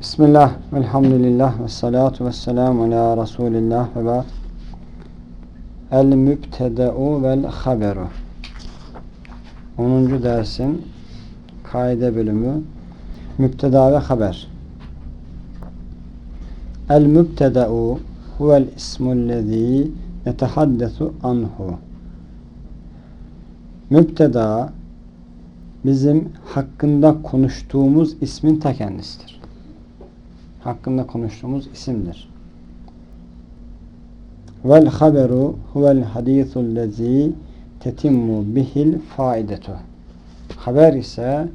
Bismillah, velhamdülillah, ve salatu ve selamu ala Resulillah ve ba'd. El mübtede'u vel haberu. 10. dersin kaide bölümü mübteda ve haber. El mübtede'u huvel ismullezî netehaddesu anhu. Mübteda bizim hakkında konuştuğumuz ismin ta kendisidir. Hakkında konuştuğumuz isimdir. Vel haberu huvel hadithul lezî tetimmu bihil faidetu. Haber ise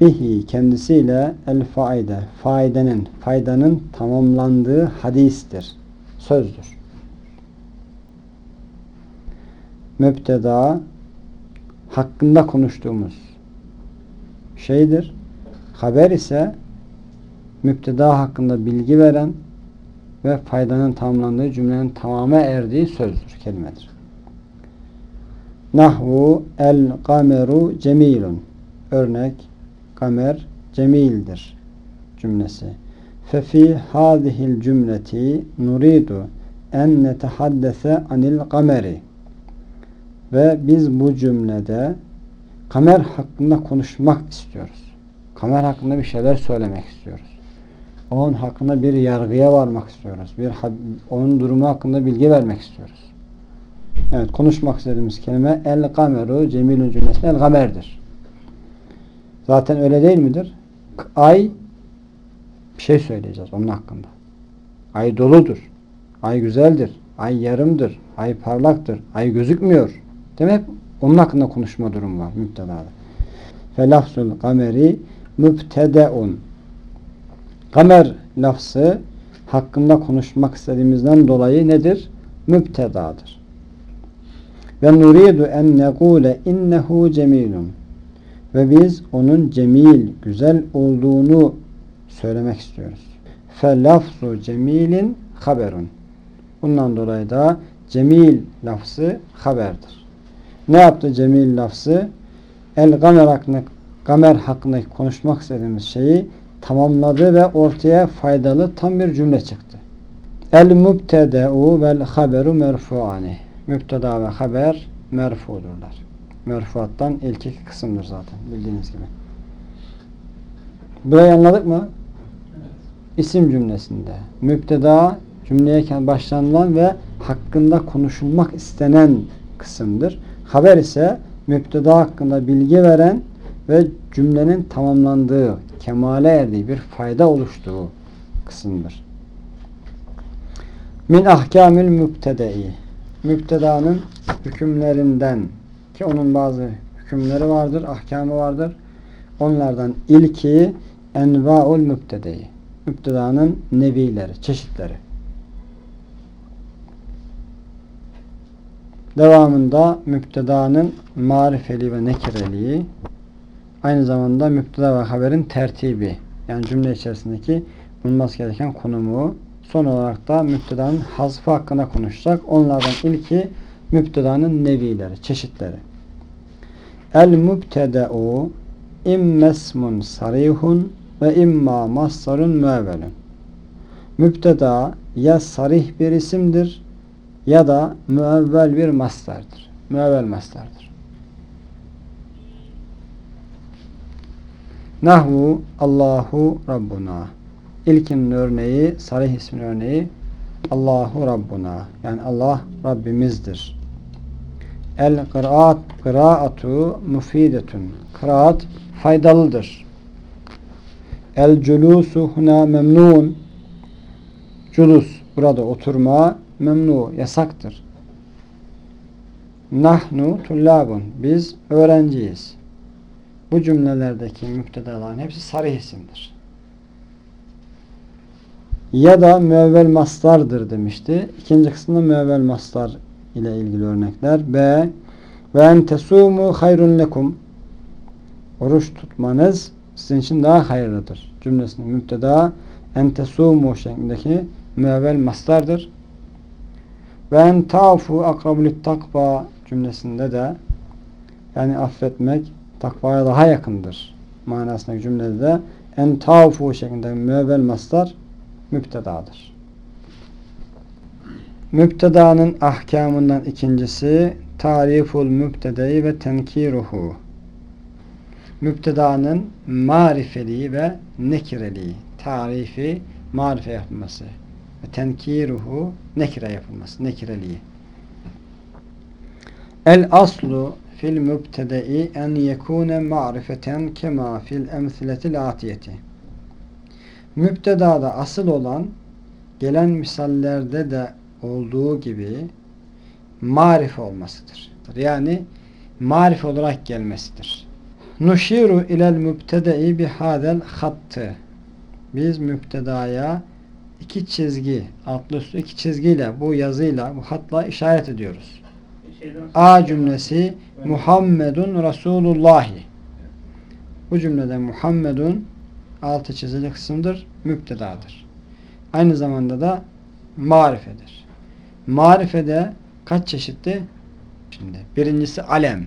bihi kendisiyle el faide, faydenin, faydanın tamamlandığı hadistir, sözdür. Mübteda hakkında konuştuğumuz şeydir. Haber ise müpteda hakkında bilgi veren ve faydanın tamamlandığı cümlenin tamamı erdiği sözdür, kelimedir. Nahvu el kameru cemilun. Örnek kamer cemildir cümlesi. Fefi hadihil cümleti nuridu en netehaddese anil kameri. Ve biz bu cümlede kamer hakkında konuşmak istiyoruz. Kamer hakkında bir şeyler söylemek istiyoruz. Onun hakkında bir yargıya varmak istiyoruz. Bir onun durumu hakkında bilgi vermek istiyoruz. Evet, konuşmak istediğimiz kelime el kameru cemilun cümlesi el kamerdir. Zaten öyle değil midir? Ay bir şey söyleyeceğiz onun hakkında. Ay doludur. Ay güzeldir. Ay yarımdır. Ay parlaktır. Ay gözükmüyor. Demek onun hakkında konuşma durumu var müptedada. Felafzul kameri mübtedeun. Kamer lafzı hakkında konuşmak istediğimizden dolayı nedir? Mübtedadır. Ve nuridu en negule innehu cemilun. Ve biz onun cemil, güzel olduğunu söylemek istiyoruz. Fe lafzu cemilin haberun. Bundan dolayı da cemil lafzı haberdir. Ne yaptı cemil lafzı? El gamer hakkında, gamer hakkındaki konuşmak istediğimiz şeyi tamamladı ve ortaya faydalı tam bir cümle çıktı. El mübtede'u vel haberu merfuani. Mübteda ve haber merfudurlar. Merfuattan ilk iki kısımdır zaten bildiğiniz gibi. Burayı anladık mı? İsim cümlesinde. Mübteda cümleye başlanılan ve hakkında konuşulmak istenen kısımdır. Haber ise mübteda hakkında bilgi veren ve cümlenin tamamlandığı, kemale erdiği bir fayda oluştuğu kısımdır. Min ahkamil mübtedei Mübtedanın hükümlerinden ki onun bazı hükümleri vardır, ahkamı vardır. Onlardan ilki envaul mübtedei. Mübtedanın nevileri, çeşitleri. Devamında müptedanın marifeli ve nekireliği aynı zamanda müpteda ve haberin tertibi yani cümle içerisindeki bulunması gereken konumu son olarak da müptedanın hazfı hakkında konuşacak. Onlardan ilki müptedanın nevileri, çeşitleri. El mübteda'u immesmun sarihun ve imma mastarun müevvelun. Mübteda ya sarih bir isimdir ya da müevvel bir mastardır. Müevvel mastardır. Nahvu Allahu Rabbuna. İlkinin örneği, sarih ismin örneği Allahu Rabbuna. Yani Allah Rabbimizdir. El kıraat, kıraatu mufidetun. Kıraat faydalıdır. El culusu huna memnun. Culus, burada oturma memnu, yasaktır. Nahnu tullabun. Biz öğrenciyiz. Bu cümlelerdeki müptedaların hepsi sarih isimdir. Ya da müevvel mastardır demişti. İkinci kısımda müevvel mastar ile ilgili örnekler. B. Ve en tesumu hayrun lekum. Oruç tutmanız sizin için daha hayırlıdır. Cümlesinin müpteda en tesumu şeklindeki müevvel mastardır. Ve en tafu akrabulit takva cümlesinde de yani affetmek takvaya daha yakındır manasındaki cümlede de en tavfu şeklinde müevvel mastar müptedadır. Müptedanın ahkamından ikincisi tariful mübtedeyi ve tenkiruhu. Müptedanın marifeliği ve nekireliği. Tarifi, marife yapılması. Ve tenkiruhu, nekire yapılması. Nekireliği. El aslu fil mübtede'i en yekune ma'rifeten kema fil emsiletil atiyeti. Mübtedada asıl olan gelen misallerde de olduğu gibi marif olmasıdır. Yani marif olarak gelmesidir. Nuşiru ilel mübtede'i bihadel hattı. Biz mübtedaya iki çizgi, altlı üstü iki çizgiyle, bu yazıyla, bu hatla işaret ediyoruz. A cümlesi Muhammedun Resulullahi. Bu cümlede Muhammedun altı çizili kısımdır, müptedadır. Aynı zamanda da marifedir. Marifede kaç çeşitli? Şimdi birincisi alem.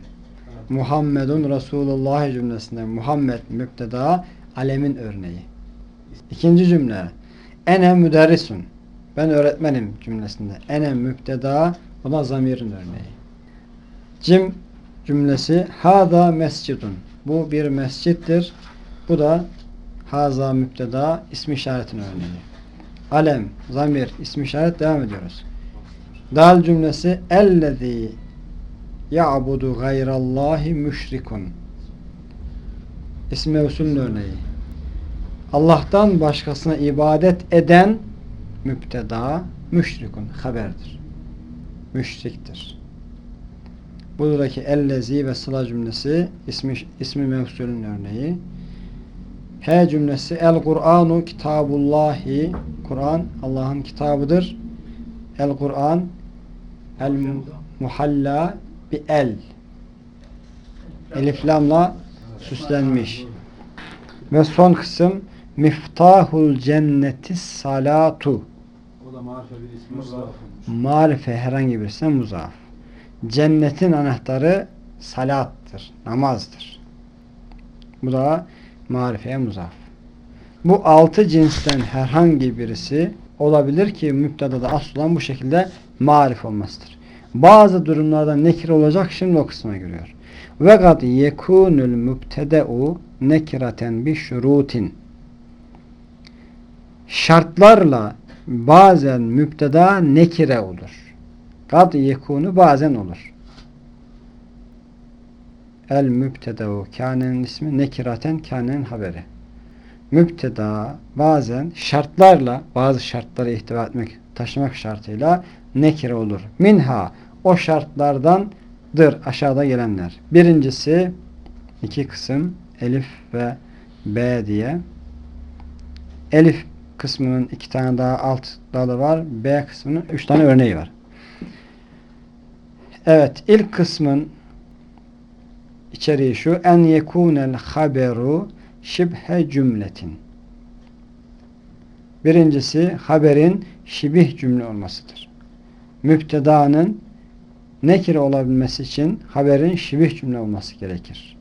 Muhammedun Resulullah cümlesinde Muhammed müpteda alemin örneği. İkinci cümle ene müderrisun ben öğretmenim cümlesinde ene müpteda da zamirin örneği. Cim cümlesi hada mescidun bu bir mescittir. Bu da haza müpteda ismi işaretin örneği. Alem, zamir, ismi işaret devam ediyoruz. Dal cümlesi ellezî ya'budu gayrallahi müşrikun. İsmi mevsulün örneği. Allah'tan başkasına ibadet eden müpteda müşrikun haberdir. Müşriktir. Buradaki ellezi ve sıla cümlesi ismi, ismi mevsulün örneği. H cümlesi el Kur'anu kitabullahi Kur'an Allah'ın kitabıdır. El Kur'an el muhalla bi el eliflamla süslenmiş. Ve son kısım miftahul cenneti salatu O da marife bir ismi marife herhangi birisine muzaf. Cennetin anahtarı salattır, namazdır. Bu da marifeye muzaf. Bu altı cinsten herhangi birisi olabilir ki müptedada asıl olan bu şekilde marif olmasıdır. Bazı durumlarda nekir olacak şimdi o kısma giriyor. Ve kad yekunul mübtede'u nekiraten bi şurutin. Şartlarla bazen müpteda nekire olur. Kad yekunu bazen olur. El mübtedeu kânenin ismi nekiraten kânenin haberi. Mübteda bazen şartlarla bazı şartları ihtiva etmek, taşımak şartıyla nekire olur. Minha o şartlardandır aşağıda gelenler. Birincisi iki kısım elif ve b diye. Elif kısmının iki tane daha alt dalı var. B kısmının üç tane örneği var. Evet ilk kısmın içeriği şu en yekunel haberu şibhe cümletin. Birincisi haberin şibih cümle olmasıdır. Müptedanın nekire olabilmesi için haberin şibih cümle olması gerekir.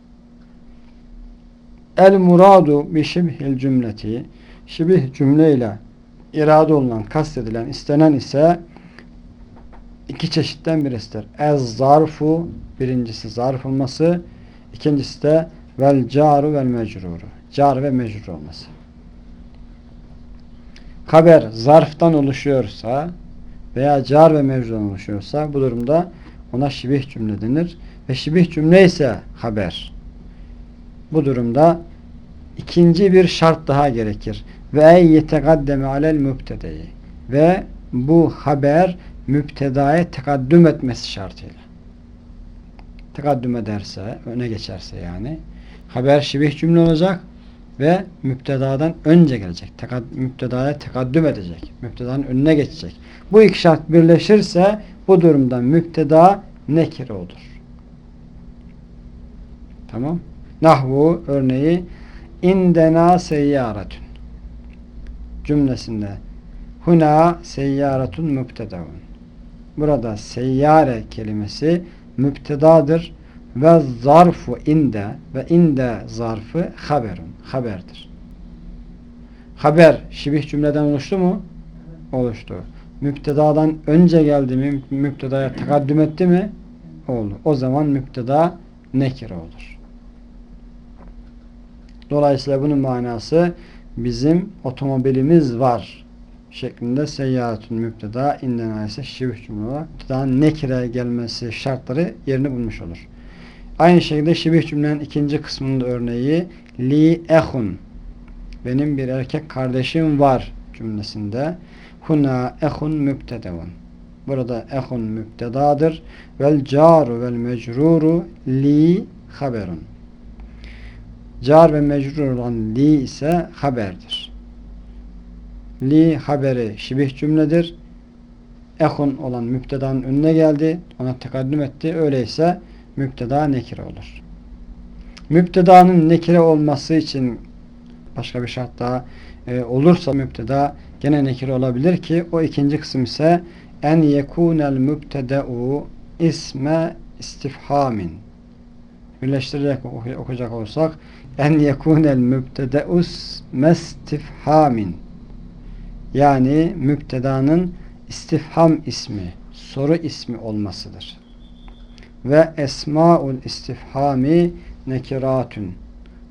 El muradu bi şibhil cümleti şibih cümleyle irade olunan, kastedilen, istenen ise iki çeşitten birisidir. Ez zarfu birincisi zarf olması, ikincisi de vel caru vel mecruru. Car ve mecrur olması. Haber zarftan oluşuyorsa veya car ve mecrurdan oluşuyorsa bu durumda ona şibih cümle denir. Ve şibih cümle ise haber. Bu durumda ikinci bir şart daha gerekir. Ve ey yetegaddeme alel mübtedeyi. Ve bu haber müptedaya tekaddüm etmesi şartıyla. Tekaddüm ederse, öne geçerse yani haber şibih cümle olacak ve müptedadan önce gelecek. Tekad, müptedaya tekaddüm edecek. Müptedanın önüne geçecek. Bu iki şart birleşirse bu durumda müpteda nekire olur. Tamam. Nahvu örneği indena seyyaretün cümlesinde huna seyyaretun müptedaun burada seyyare kelimesi müptedadır ve zarfu inde ve inde zarfı haberun. Haberdir. Haber şibih cümleden oluştu mu? Oluştu. Müptedadan önce geldi mi? Müptedaya takaddüm etti mi? Oldu. O zaman müpteda nekire olur. Dolayısıyla bunun manası bizim otomobilimiz var şeklinde seyyahatun müpteda inden ise şibih cümle olarak nekire gelmesi şartları yerini bulmuş olur. Aynı şekilde şibih cümlenin ikinci kısmının örneği li ehun benim bir erkek kardeşim var cümlesinde huna ehun müptedevun burada ehun müptedadır vel caru vel mecruru li haberun. Car ve mecrur olan li ise haberdir li haberi şibih cümledir. Ehun olan müptedanın önüne geldi ona tekaddüm etti. Öyleyse müpteda nekire olur. Müptedanın nekire olması için başka bir şart daha e, olursa müpteda gene nekire olabilir ki o ikinci kısım ise en yekunel mübtedeu isme istifhamin. Birleştirerek okuyacak olsak en yekunel mübtedeus mestifhamin yani müptedanın istifham ismi soru ismi olmasıdır. Ve esmaul istifhami nekiratun.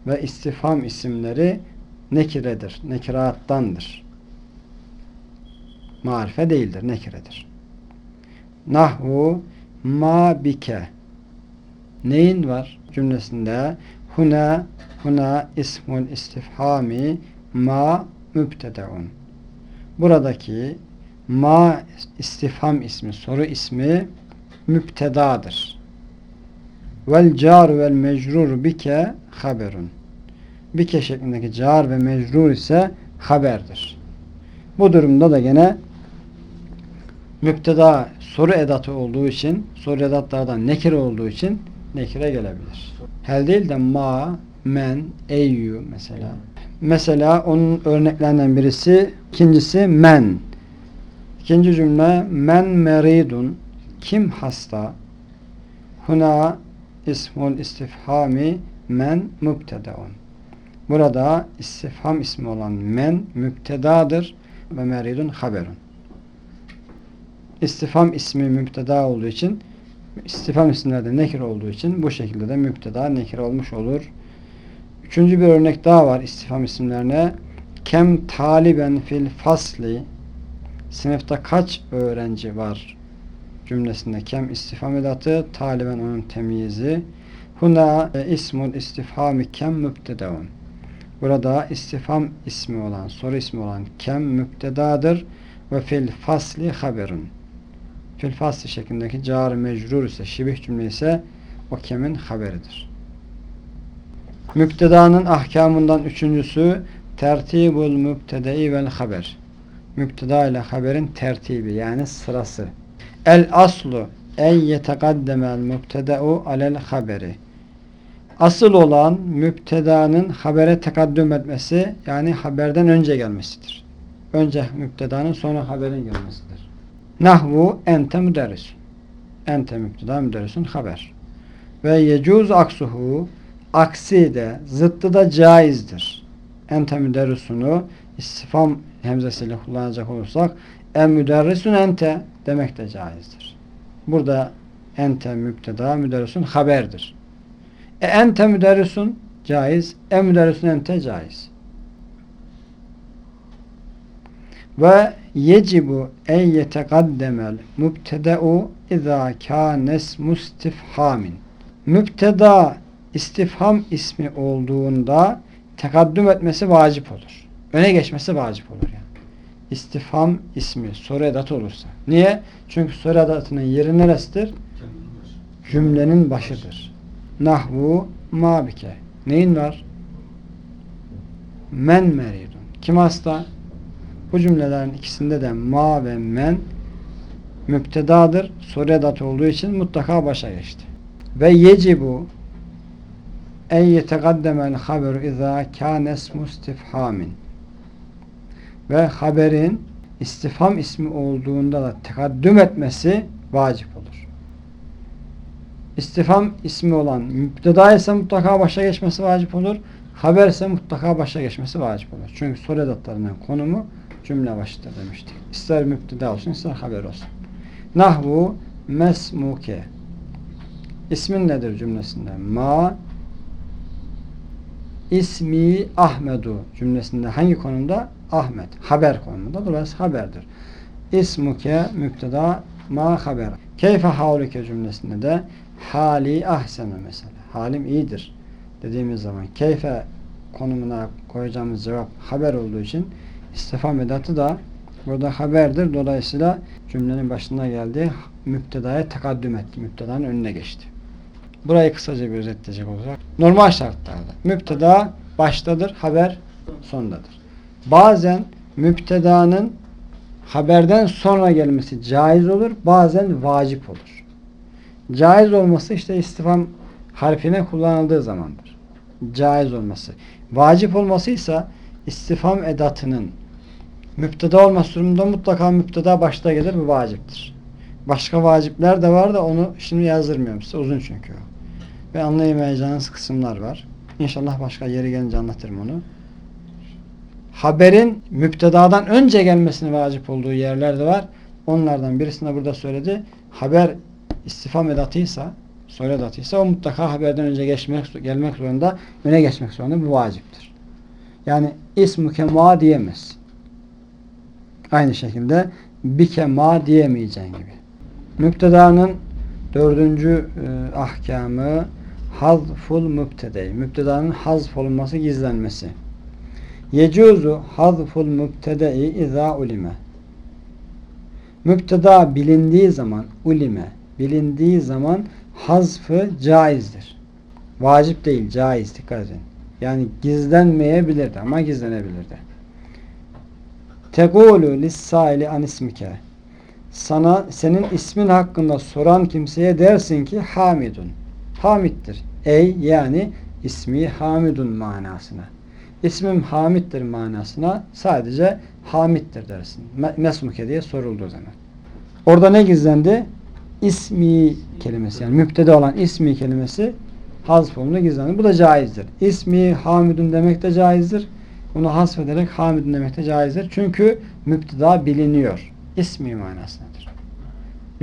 Ve istifham isimleri nekiredir, nekirattandır. Marife değildir, nekiredir. Nahvu ma bike. Neyin var cümlesinde? Huna huna ismul istifhami ma mübtedeun buradaki ma istifham ismi soru ismi müptedadır vel car vel mecrur bike haberun bike şeklindeki car ve mecrur ise haberdir. Bu durumda da gene müpteda soru edatı olduğu için soru edatlardan nekire olduğu için nekire gelebilir. Hel değil de ma, men, eyyü mesela. Mesela onun örneklerinden birisi ikincisi men. İkinci cümle men meridun kim hasta? Huna ismul istifhami men mübtedeun. Burada istifham ismi olan men müptedadır ve meridun haberun. İstifham ismi müpteda olduğu için istifham isimlerde nekir olduğu için bu şekilde de müpteda nekir olmuş olur. Üçüncü bir örnek daha var istifham isimlerine. Kem taliben fil fasli. Sınıfta kaç öğrenci var? Cümlesinde kem istifham edatı taliben onun temyizi. Huna e, ismul istifhami kem müptedeun burada istifham ismi olan soru ismi olan kem müptedadır ve fil fasli haberun. Fil fasli şeklindeki car mecrur ise şibih cümle ise o kemin haberidir. Müptedanın ahkamından üçüncüsü tertibul mübtedei vel haber. Müpteda ile haberin tertibi yani sırası. El aslu en yetekaddemel mübtedeu alel haberi. Asıl olan müptedanın habere tekaddüm etmesi yani haberden önce gelmesidir. Önce müptedanın sonra haberin gelmesidir. Nahvu ente müderris. Ente müpteda müderrisun haber. Ve yecuz aksuhu aksi de zıttı da caizdir. Ente müderrisunu istifam hemzesiyle kullanacak olursak en müderrisun ente demek de caizdir. Burada ente müpteda müderrisun haberdir. E ente müderrisun caiz. E müderrisun ente caiz. Ve yecibu en yetekaddemel mübtedeu izâ kânes mustifhamin. Mübteda istifham ismi olduğunda tekaddüm etmesi vacip olur. Öne geçmesi vacip olur yani. İstifham ismi soru edatı olursa. Niye? Çünkü soru edatının yeri neresidir? Cümlenin başıdır. Nahvu mabike. Neyin var? Men meridun. Kim hasta? Bu cümlelerin ikisinde de ma ve men müptedadır. Soru edatı olduğu için mutlaka başa geçti. Ve yecibu en yetegaddemel haberu izâ kânes mustifhamin ve haberin istifham ismi olduğunda da tekaddüm etmesi vacip olur. istifam ismi olan müpteda ise mutlaka başa geçmesi vacip olur. Haber ise mutlaka başa geçmesi vacip olur. Çünkü soru edatlarının konumu cümle başıdır demiştik. İster müpteda olsun ister haber olsun. Nahvu mesmuke İsmin nedir cümlesinde? Ma ismi Ahmedu cümlesinde hangi konumda? Ahmet. Haber konumunda. Dolayısıyla haberdir. İsmuke müpteda ma haber. Keyfe havluke cümlesinde de hali ahsenu mesela. Halim iyidir dediğimiz zaman keyfe konumuna koyacağımız cevap haber olduğu için istifam edatı da burada haberdir. Dolayısıyla cümlenin başında geldi müptedaya tekaddüm etti. Müptedanın önüne geçti. Burayı kısaca bir özetleyecek olacak. Normal şartlarda müpteda baştadır, haber sondadır. Bazen müptedanın haberden sonra gelmesi caiz olur, bazen vacip olur. Caiz olması işte istifam harfine kullanıldığı zamandır. Caiz olması. Vacip olması ise istifam edatının müpteda olması durumunda mutlaka müpteda başta gelir bu vaciptir. Başka vacipler de var da onu şimdi yazdırmıyorum size. Uzun çünkü o. Ve anlayamayacağınız kısımlar var. İnşallah başka yeri gelince anlatırım onu. Haberin müptedadan önce gelmesini vacip olduğu yerler de var. Onlardan birisini burada söyledi. Haber istifam edatıysa, soru edatıysa o mutlaka haberden önce geçmek, gelmek zorunda, öne geçmek zorunda bu vaciptir. Yani ismuke ma diyemez. Aynı şekilde bike ma diyemeyeceğin gibi. Müptedanın dördüncü e, ahkamı hazful mübtede. Müptedanın hazf olunması, gizlenmesi. Yecuzu hazful mübtede izâ ulime. Müpteda bilindiği zaman ulime, bilindiği zaman hazfı caizdir. Vacip değil, caiz. Dikkat edin. Yani gizlenmeyebilirdi ama gizlenebilirdi. Tegulu lissaili an ismike. Sana senin ismin hakkında soran kimseye dersin ki Hamidun. Hamiddir. Ey yani ismi Hamidun manasına. İsmim Hamid'dir manasına sadece Hamid'dir dersin. Mesmuke diye sorulduğu zaman. Orada ne gizlendi? İsmi kelimesi yani müptede olan ismi kelimesi hazf olunca gizlendi. Bu da caizdir. İsmi Hamidun demek de caizdir. Bunu hasfederek Hamidun demek de caizdir. Çünkü müpteda biliniyor. İsmi manasındadır.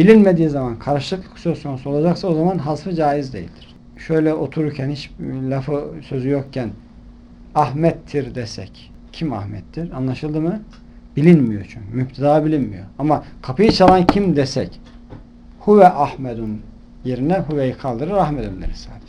Bilinmediği zaman karışıklık söz konusu olacaksa o zaman hasfı caiz değildir. Şöyle otururken hiç lafı sözü yokken Ahmettir desek kim Ahmettir? Anlaşıldı mı? Bilinmiyor çünkü. Müpteda bilinmiyor. Ama kapıyı çalan kim desek Huve Ahmedun yerine Huve'yi kaldırır Ahmedun deriz sadece.